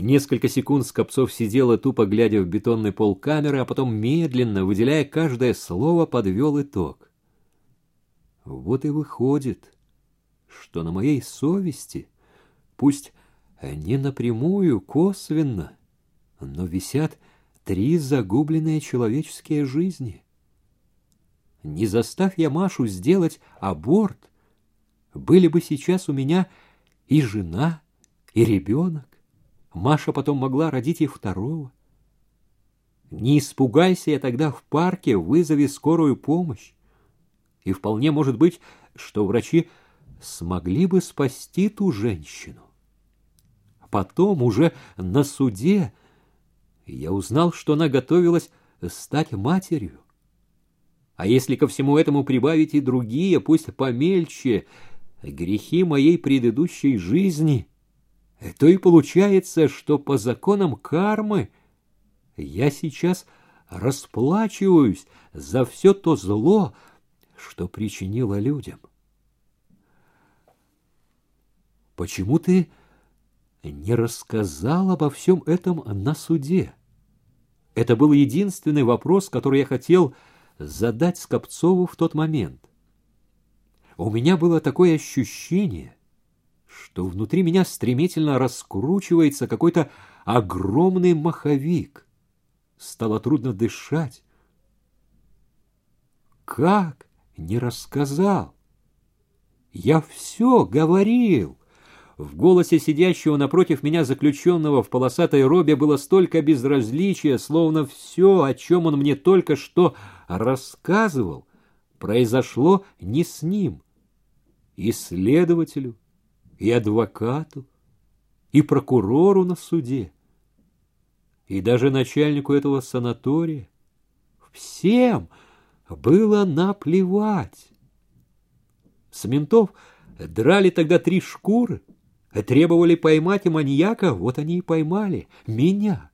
Несколько секунд Скопцов сидел и тупо глядя в бетонный пол камеры, а потом медленно, выделяя каждое слово, подвел итог. Вот и выходит, что на моей совести, пусть не напрямую, косвенно, но висят три загубленные человеческие жизни. Не заставь я Машу сделать аборт, были бы сейчас у меня и жена, и ребенок. Маша потом могла родить и второго. Не испугайся я тогда в парке, вызови скорую помощь. И вполне может быть, что врачи смогли бы спасти ту женщину. Потом, уже на суде, я узнал, что она готовилась стать матерью. А если ко всему этому прибавить и другие, пусть помельче, грехи моей предыдущей жизни — то и получается, что по законам кармы я сейчас расплачиваюсь за все то зло, что причинило людям. Почему ты не рассказал обо всем этом на суде? Это был единственный вопрос, который я хотел задать Скопцову в тот момент. У меня было такое ощущение — что внутри меня стремительно раскручивается какой-то огромный маховик. Стало трудно дышать. Как не рассказал? Я все говорил. В голосе сидящего напротив меня заключенного в полосатой робе было столько безразличия, словно все, о чем он мне только что рассказывал, произошло не с ним. Исследователю, и адвокату, и прокурору на суде, и даже начальнику этого санатория. Всем было наплевать. С ментов драли тогда три шкуры, требовали поймать и маньяка, вот они и поймали меня.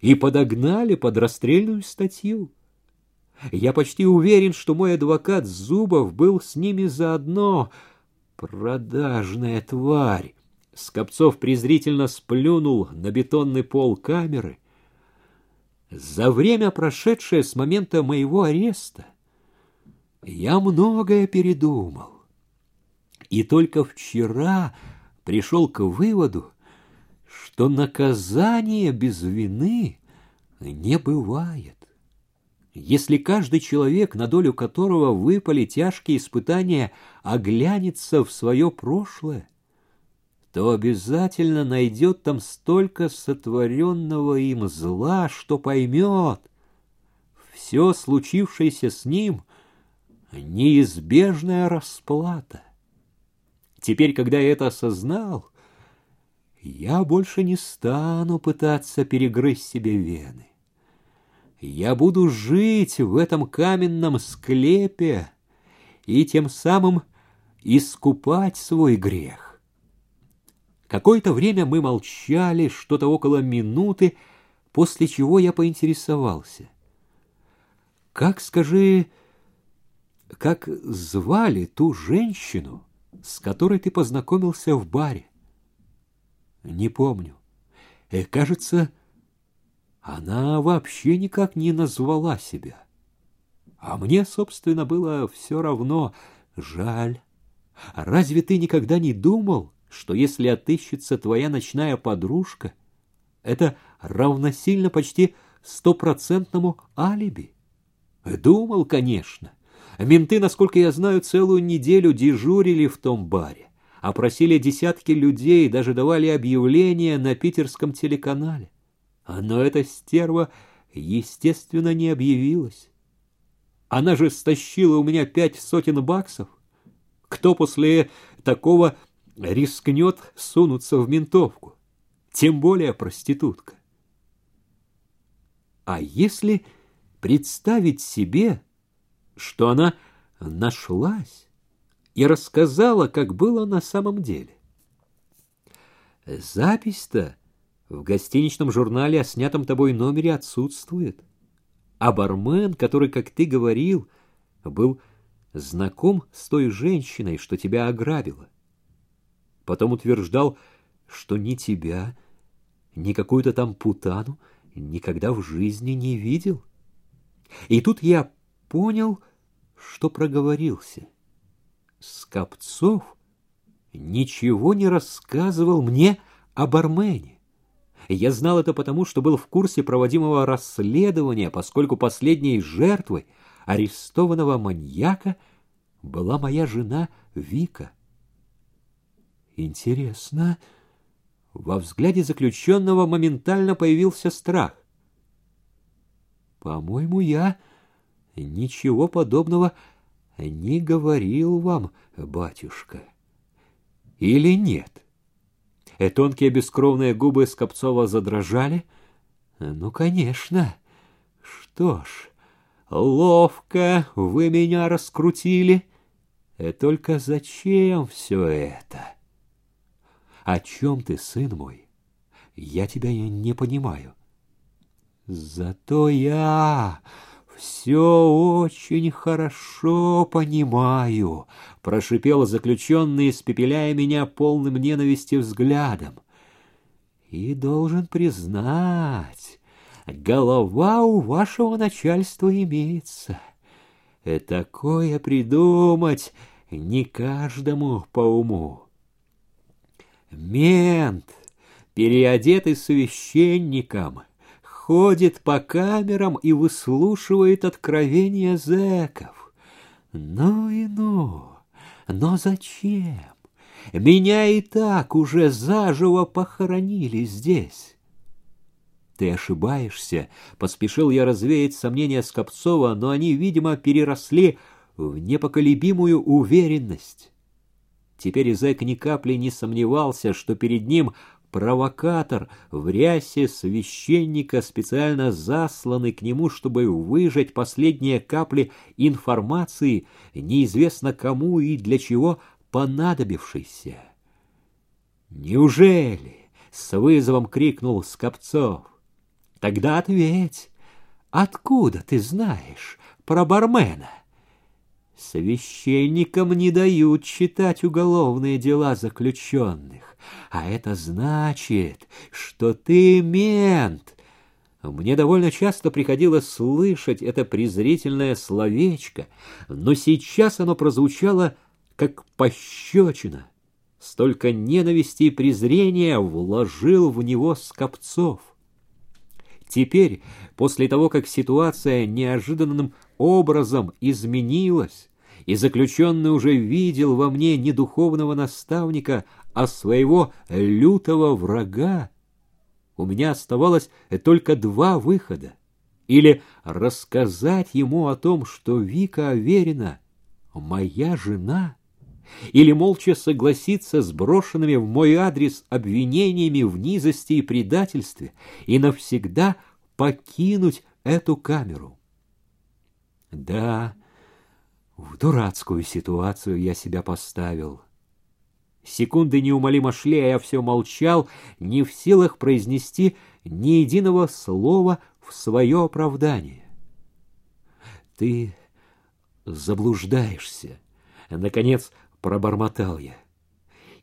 И подогнали под расстрельную статью. Я почти уверен, что мой адвокат Зубов был с ними заодно — Продажная тварь! Скопцов презрительно сплюнул на бетонный пол камеры. За время, прошедшее с момента моего ареста, я многое передумал. И только вчера пришел к выводу, что наказание без вины не бывает. Если каждый человек, на долю которого выпали тяжкие испытания, оглянется в свое прошлое, то обязательно найдет там столько сотворенного им зла, что поймет, все случившееся с ним — неизбежная расплата. Теперь, когда я это осознал, я больше не стану пытаться перегрызть себе вены. Я буду жить в этом каменном склепе и тем самым искупать свой грех. Какое-то время мы молчали, что-то около минуты, после чего я поинтересовался. «Как, скажи, как звали ту женщину, с которой ты познакомился в баре?» «Не помню. Э, кажется, она вообще никак не назвала себя. А мне, собственно, было все равно. Жаль. Разве ты никогда не думал, что если отыщется твоя ночная подружка, это равносильно почти стопроцентному алиби? Думал, конечно. Менты, насколько я знаю, целую неделю дежурили в том баре, опросили десятки людей, даже давали объявления на питерском телеканале. Но эта стерва, естественно, не объявилась. Она же стащила у меня пять сотен баксов. Кто после такого рискнет сунуться в ментовку? Тем более проститутка. А если представить себе, что она нашлась и рассказала, как было на самом деле? Запись-то в гостиничном журнале о снятом тобой номере отсутствует. А бармен, который, как ты говорил, был знаком с той женщиной, что тебя ограбила. Потом утверждал, что ни тебя, ни какую-то там путану никогда в жизни не видел. И тут я понял, что проговорился. Скопцов ничего не рассказывал мне о бармене. Я знал это потому, что был в курсе проводимого расследования, поскольку последней жертвой арестованного маньяка была моя жена Вика. Интересно, во взгляде заключенного моментально появился страх. По-моему, я ничего подобного не говорил вам, батюшка. Или нет? И тонкие бескровные губы Скопцова задрожали. Ну, конечно. Что ж, ловко вы меня раскрутили. И только зачем все это? О чем ты, сын мой? Я тебя не понимаю. Зато я все очень хорошо понимаю, прошипел заключенный, испепеляя меня полным ненависти взглядом. И должен признать, голова у вашего начальства имеется. И такое придумать не каждому по уму. Мент, переодетый священником, ходит по камерам и выслушивает откровения зэков. Ну и ну, но зачем? Меня и так уже заживо похоронили здесь. Ты ошибаешься, поспешил я развеять сомнения Скопцова, но они, видимо, переросли в непоколебимую уверенность. Теперь зэк ни капли не сомневался, что перед ним провокатор в рясе священника, специально засланный к нему, чтобы выжать последние капли информации, неизвестно кому и для чего понадобившейся. «Неужели?» — с вызовом крикнул Скопцов. «Тогда ответь, откуда ты знаешь про бармена?» Священникам не дают читать уголовные дела заключенных, а это значит, что ты мент. Мне довольно часто приходилось слышать это презрительное словечко, но сейчас оно прозвучало как пощечина. Столько ненависти и презрения вложил в него Скопцов. Теперь, после того, как ситуация неожиданным образом изменилась, и заключенный уже видел во мне не духовного наставника, а своего лютого врага, у меня оставалось только два выхода. Или рассказать ему о том, что Вика Аверина — моя жена, или молча согласиться с брошенными в мой адрес обвинениями в низости и предательстве и навсегда покинуть эту камеру. Да, в дурацкую ситуацию я себя поставил. Секунды неумолимо шли, а я все молчал, не в силах произнести ни единого слова в свое оправдание. Ты заблуждаешься, наконец пробормотал я.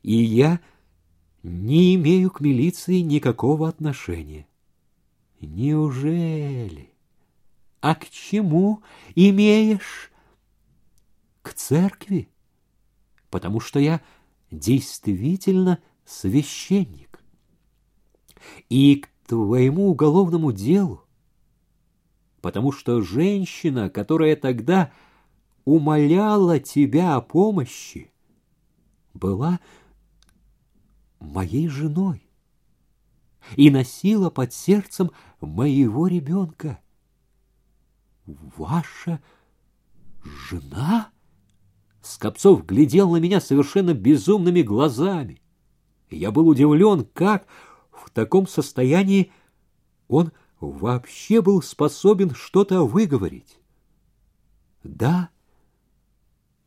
И я не имею к милиции никакого отношения. Неужели? А к чему имеешь? К церкви, потому что я действительно священник. И к твоему уголовному делу, потому что женщина, которая тогда умоляла тебя о помощи, была моей женой и носила под сердцем моего ребенка ваша жена? Скопцов глядел на меня совершенно безумными глазами. Я был удивлен, как в таком состоянии он вообще был способен что-то выговорить. Да,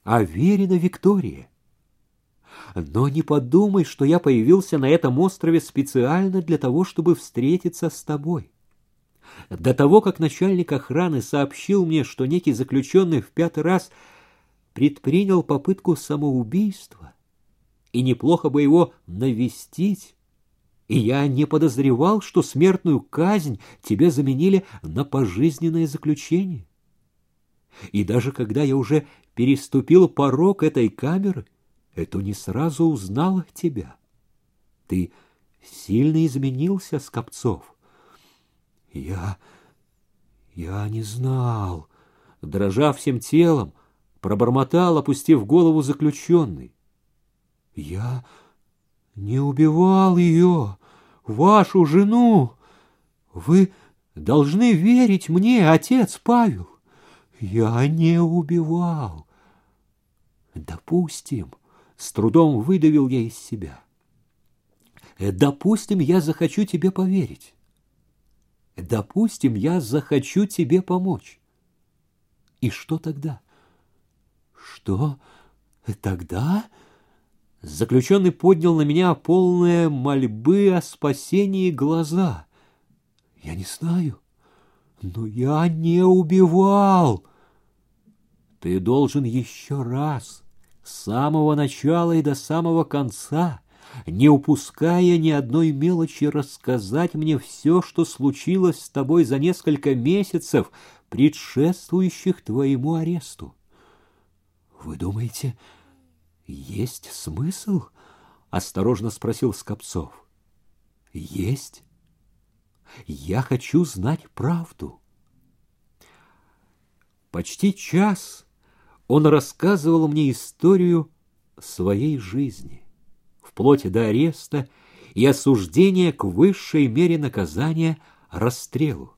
Аверина Виктория. Но не подумай, что я появился на этом острове специально для того, чтобы встретиться с тобой. До того, как начальник охраны сообщил мне, что некий заключенный в пятый раз предпринял попытку самоубийства, и неплохо бы его навестить, и я не подозревал, что смертную казнь тебе заменили на пожизненное заключение. И даже когда я уже переступил порог этой камеры, это не сразу узнала тебя. Ты сильно изменился, Скопцов. Я... я не знал. Дрожа всем телом, пробормотал, опустив голову заключенный. Я не убивал ее, вашу жену. Вы должны верить мне, отец Павел. Я не убивал. Допустим, с трудом выдавил я из себя. Допустим, я захочу тебе поверить. Допустим, я захочу тебе помочь. И что тогда? Что тогда? Заключенный поднял на меня полные мольбы о спасении глаза. Я не знаю, но я не убивал. Ты должен еще раз, с самого начала и до самого конца, не упуская ни одной мелочи, рассказать мне все, что случилось с тобой за несколько месяцев, предшествующих твоему аресту. Вы думаете, есть смысл? Осторожно спросил Скопцов. Есть. Я хочу знать правду. Почти час он рассказывал мне историю своей жизни, вплоть до ареста и осуждения к высшей мере наказания расстрелу.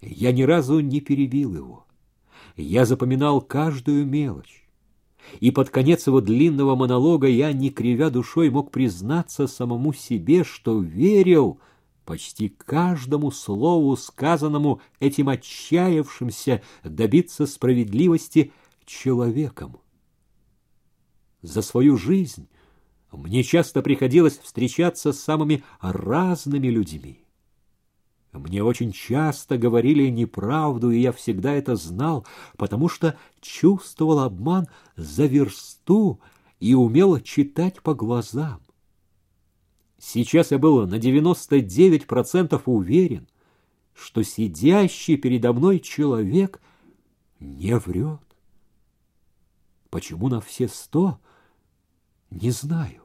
Я ни разу не перебил его. Я запоминал каждую мелочь и под конец его длинного монолога я, не кривя душой, мог признаться самому себе, что верил почти каждому слову, сказанному этим отчаявшимся добиться справедливости человеком. За свою жизнь мне часто приходилось встречаться с самыми разными людьми. Мне очень часто говорили неправду, и я всегда это знал, потому что чувствовал обман за версту и умел читать по глазам. Сейчас я был на 99% уверен, что сидящий передо мной человек не врет. Почему на все сто? Не знаю.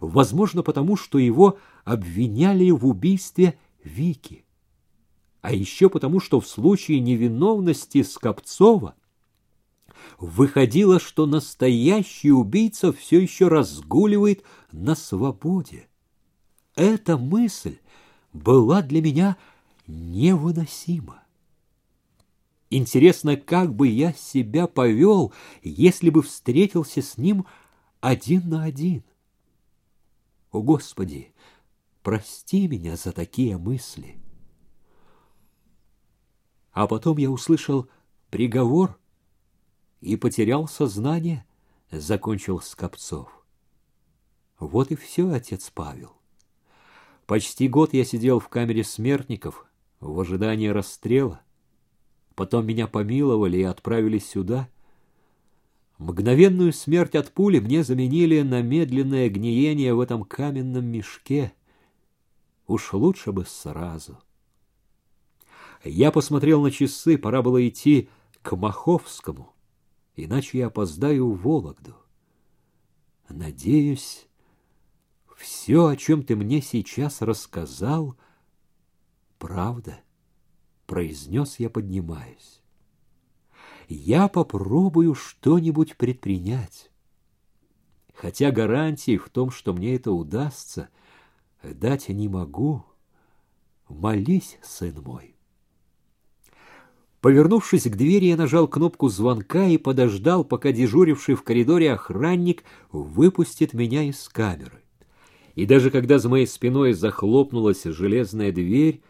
Возможно, потому что его обвиняли в убийстве Вики а еще потому, что в случае невиновности Скопцова выходило, что настоящий убийца все еще разгуливает на свободе. Эта мысль была для меня невыносима. Интересно, как бы я себя повел, если бы встретился с ним один на один. О, Господи, прости меня за такие мысли. А потом я услышал приговор и потерял сознание, закончил Скопцов. Вот и все, отец Павел. Почти год я сидел в камере смертников в ожидании расстрела. Потом меня помиловали и отправили сюда. Мгновенную смерть от пули мне заменили на медленное гниение в этом каменном мешке. Уж лучше бы сразу. Я посмотрел на часы, пора было идти к Маховскому, иначе я опоздаю в Вологду. Надеюсь, все, о чем ты мне сейчас рассказал, правда, произнес я, поднимаясь. Я попробую что-нибудь предпринять. Хотя гарантии в том, что мне это удастся, дать не могу. Молись, сын мой. Повернувшись к двери, я нажал кнопку звонка и подождал, пока дежуривший в коридоре охранник выпустит меня из камеры. И даже когда за моей спиной захлопнулась железная дверь,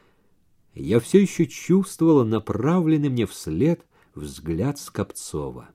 я все еще чувствовала направленный мне вслед взгляд Скопцова.